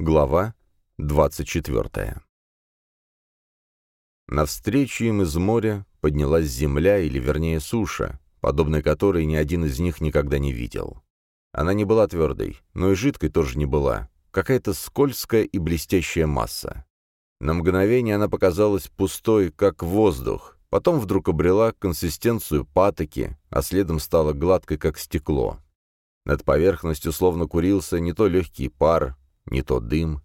Глава 24. Навстречу им из моря поднялась земля, или вернее суша, подобной которой ни один из них никогда не видел. Она не была твердой, но и жидкой тоже не была, какая-то скользкая и блестящая масса. На мгновение она показалась пустой, как воздух, потом вдруг обрела консистенцию патоки, а следом стала гладкой, как стекло. Над поверхностью словно курился не то легкий пар, не то дым.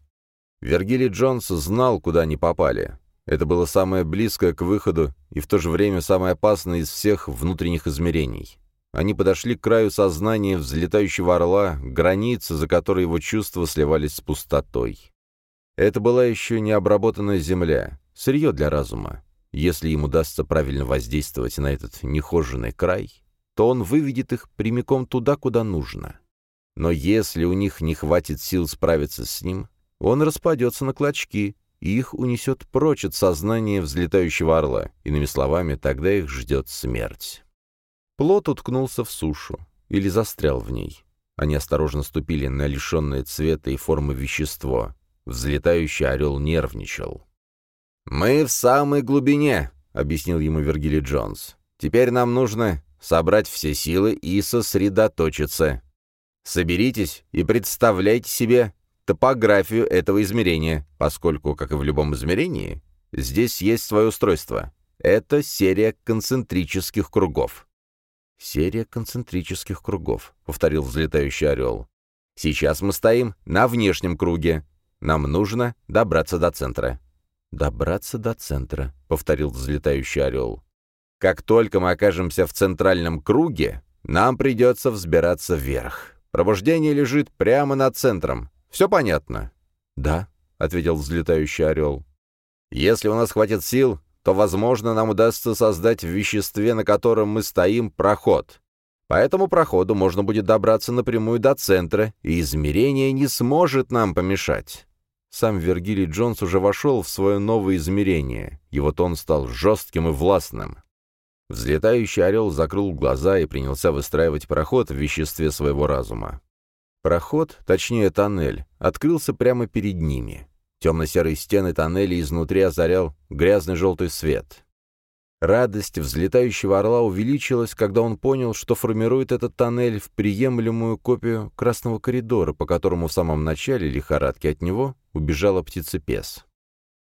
Вергилий Джонс знал, куда они попали. Это было самое близкое к выходу и в то же время самое опасное из всех внутренних измерений. Они подошли к краю сознания взлетающего орла, границы, за которой его чувства сливались с пустотой. Это была еще не обработанная земля, сырье для разума. Если им удастся правильно воздействовать на этот нехоженный край, то он выведет их прямиком туда, куда нужно. Но если у них не хватит сил справиться с ним, он распадется на клочки, и их унесет прочь от сознания взлетающего орла. Иными словами, тогда их ждет смерть. Плот уткнулся в сушу или застрял в ней. Они осторожно ступили на лишенное цвета и формы вещество. Взлетающий орел нервничал. «Мы в самой глубине», — объяснил ему Вергилий Джонс. «Теперь нам нужно собрать все силы и сосредоточиться. Соберитесь и представляйте себе топографию этого измерения, поскольку, как и в любом измерении, здесь есть свое устройство. Это серия концентрических кругов. «Серия концентрических кругов», — повторил взлетающий орел. «Сейчас мы стоим на внешнем круге. Нам нужно добраться до центра». «Добраться до центра», — повторил взлетающий орел. «Как только мы окажемся в центральном круге, нам придется взбираться вверх. Пробуждение лежит прямо над центром. Все понятно?» «Да», — ответил взлетающий орел. «Если у нас хватит сил, то, возможно, нам удастся создать в веществе, на котором мы стоим, проход. По этому проходу можно будет добраться напрямую до центра, и измерение не сможет нам помешать». Сам Вергилий Джонс уже вошел в свое новое измерение. Его тон стал жестким и властным. Взлетающий орел закрыл глаза и принялся выстраивать проход в веществе своего разума. Проход, точнее тоннель, открылся прямо перед ними. Темно-серые стены тоннеля изнутри озарял грязный желтый свет. Радость взлетающего орла увеличилась, когда он понял, что формирует этот тоннель в приемлемую копию красного коридора, по которому в самом начале лихорадки от него убежала птицепес.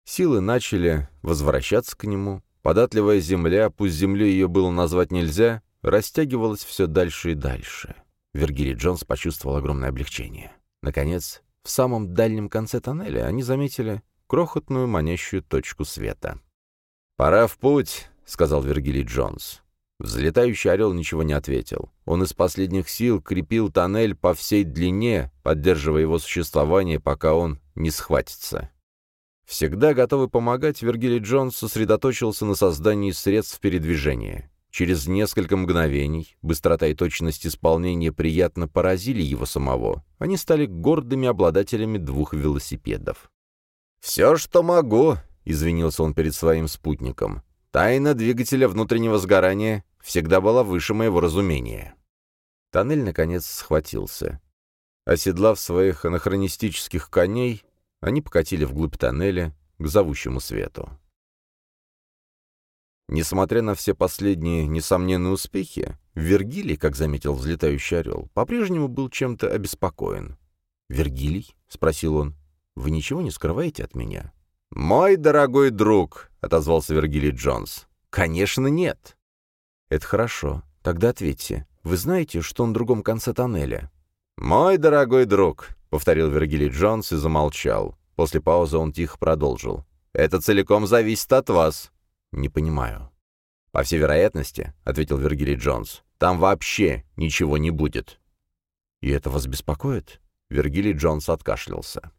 Силы начали возвращаться к нему, Податливая земля, пусть землей ее было назвать нельзя, растягивалась все дальше и дальше. Вергилий Джонс почувствовал огромное облегчение. Наконец, в самом дальнем конце тоннеля они заметили крохотную манящую точку света. «Пора в путь», — сказал Вергилий Джонс. Взлетающий орел ничего не ответил. Он из последних сил крепил тоннель по всей длине, поддерживая его существование, пока он не схватится. Всегда готовый помогать, Вергилий Джонс сосредоточился на создании средств передвижения. Через несколько мгновений быстрота и точность исполнения приятно поразили его самого. Они стали гордыми обладателями двух велосипедов. «Все, что могу», — извинился он перед своим спутником. «Тайна двигателя внутреннего сгорания всегда была выше моего разумения». Тоннель, наконец, схватился. Оседлав своих анахронистических коней, они покатили вглубь тоннеля к зовущему свету. Несмотря на все последние несомненные успехи, Вергилий, как заметил взлетающий орел, по-прежнему был чем-то обеспокоен. «Вергилий?» — спросил он. «Вы ничего не скрываете от меня?» «Мой дорогой друг!» — отозвался Вергилий Джонс. «Конечно, нет!» «Это хорошо. Тогда ответьте. Вы знаете, что на другом конце тоннеля?» «Мой дорогой друг!» — повторил Вергилий Джонс и замолчал. После паузы он тихо продолжил. «Это целиком зависит от вас». «Не понимаю». «По всей вероятности», — ответил Вергилий Джонс, — «там вообще ничего не будет». «И это вас беспокоит?» Вергилий Джонс откашлялся.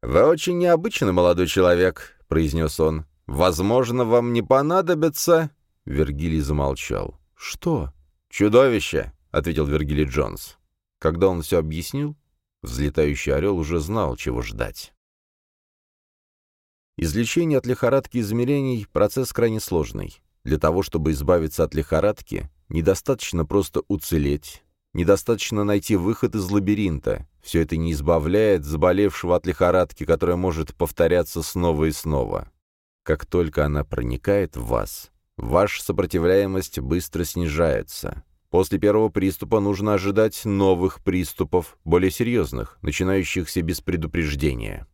«Вы очень необычный молодой человек», — произнес он. «Возможно, вам не понадобится...» Вергилий замолчал. «Что?» «Чудовище», — ответил Вергилий Джонс. Когда он все объяснил, Взлетающий орел уже знал, чего ждать. Излечение от лихорадки измерений – процесс крайне сложный. Для того, чтобы избавиться от лихорадки, недостаточно просто уцелеть. недостаточно найти выход из лабиринта. Все это не избавляет заболевшего от лихорадки, которая может повторяться снова и снова. Как только она проникает в вас, ваша сопротивляемость быстро снижается. После первого приступа нужно ожидать новых приступов, более серьезных, начинающихся без предупреждения.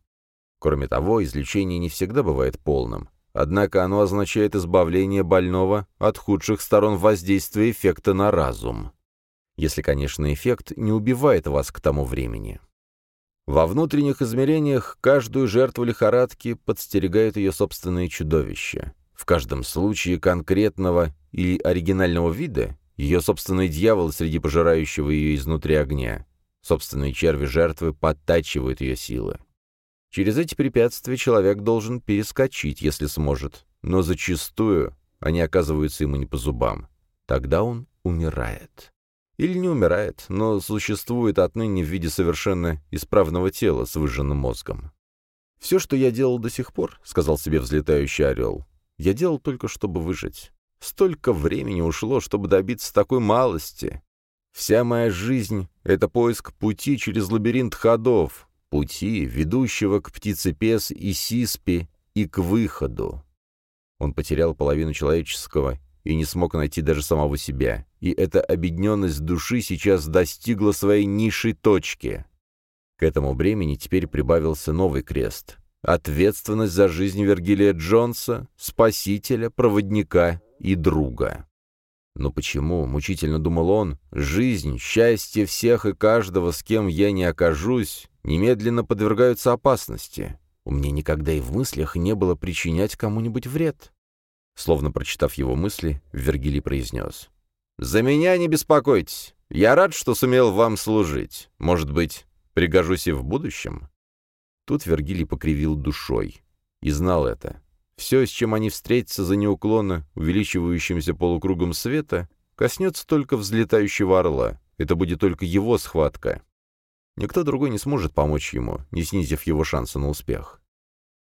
Кроме того, излечение не всегда бывает полным. Однако оно означает избавление больного от худших сторон воздействия эффекта на разум. Если, конечно, эффект не убивает вас к тому времени. Во внутренних измерениях каждую жертву лихорадки подстерегают ее собственные чудовища. В каждом случае конкретного или оригинального вида ее собственный дьявол среди пожирающего ее изнутри огня. Собственные черви жертвы подтачивают ее силы. Через эти препятствия человек должен перескочить, если сможет, но зачастую они оказываются ему не по зубам. Тогда он умирает. Или не умирает, но существует отныне в виде совершенно исправного тела с выжженным мозгом. «Все, что я делал до сих пор», — сказал себе взлетающий орел, — «я делал только, чтобы выжить. Столько времени ушло, чтобы добиться такой малости. Вся моя жизнь — это поиск пути через лабиринт ходов, пути, ведущего к птицепес и сиспе и к выходу. Он потерял половину человеческого и не смог найти даже самого себя, и эта обедненность души сейчас достигла своей низшей точки. К этому времени теперь прибавился новый крест — ответственность за жизнь Вергилия Джонса, спасителя, проводника и друга. Но почему, мучительно думал он, жизнь, счастье всех и каждого, с кем я не окажусь, немедленно подвергаются опасности? У меня никогда и в мыслях не было причинять кому-нибудь вред. Словно прочитав его мысли, Вергилий произнес. «За меня не беспокойтесь. Я рад, что сумел вам служить. Может быть, пригожусь и в будущем?» Тут Вергилий покривил душой. И знал это. Все, с чем они встретятся за неуклонно увеличивающимся полукругом света, коснется только взлетающего орла. Это будет только его схватка. Никто другой не сможет помочь ему, не снизив его шанса на успех.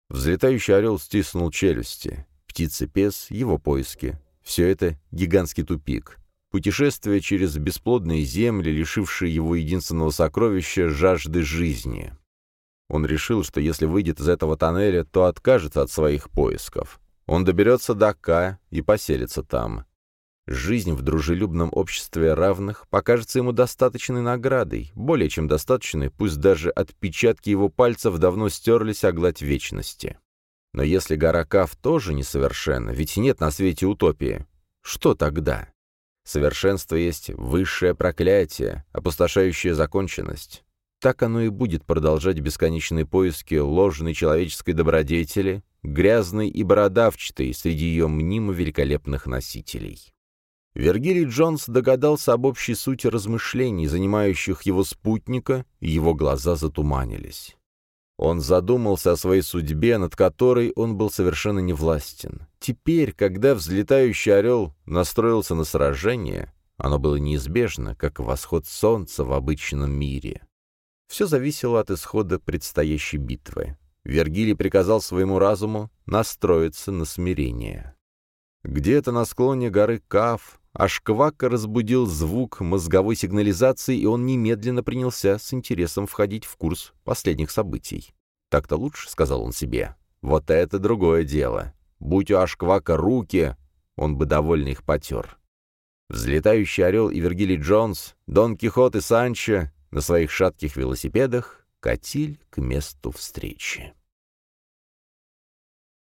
Взлетающий орел стиснул челюсти. Птицы-пес, его поиски. Все это гигантский тупик. Путешествие через бесплодные земли, лишившие его единственного сокровища — жажды жизни. Он решил, что если выйдет из этого тоннеля, то откажется от своих поисков. Он доберется до К и поселится там. Жизнь в дружелюбном обществе равных покажется ему достаточной наградой, более чем достаточной, пусть даже отпечатки его пальцев давно стерлись о гладь вечности. Но если гора Кав тоже несовершенна, ведь нет на свете утопии, что тогда? Совершенство есть высшее проклятие, опустошающая законченность. Так оно и будет продолжать бесконечные поиски ложной человеческой добродетели, грязной и бородавчатой среди ее мнимо великолепных носителей. Вергилий Джонс догадался об общей сути размышлений, занимающих его спутника, и его глаза затуманились. Он задумался о своей судьбе, над которой он был совершенно невластен. Теперь, когда взлетающий орел настроился на сражение, оно было неизбежно, как восход солнца в обычном мире. Все зависело от исхода предстоящей битвы. Вергилий приказал своему разуму настроиться на смирение. Где-то на склоне горы Каф Ашквака разбудил звук мозговой сигнализации, и он немедленно принялся с интересом входить в курс последних событий. «Так-то лучше», — сказал он себе. «Вот это другое дело. Будь у Ашквака руки, он бы довольно их потер». Взлетающий орел и Вергилий Джонс, Дон Кихот и Санчо на своих шатких велосипедах катили к месту встречи.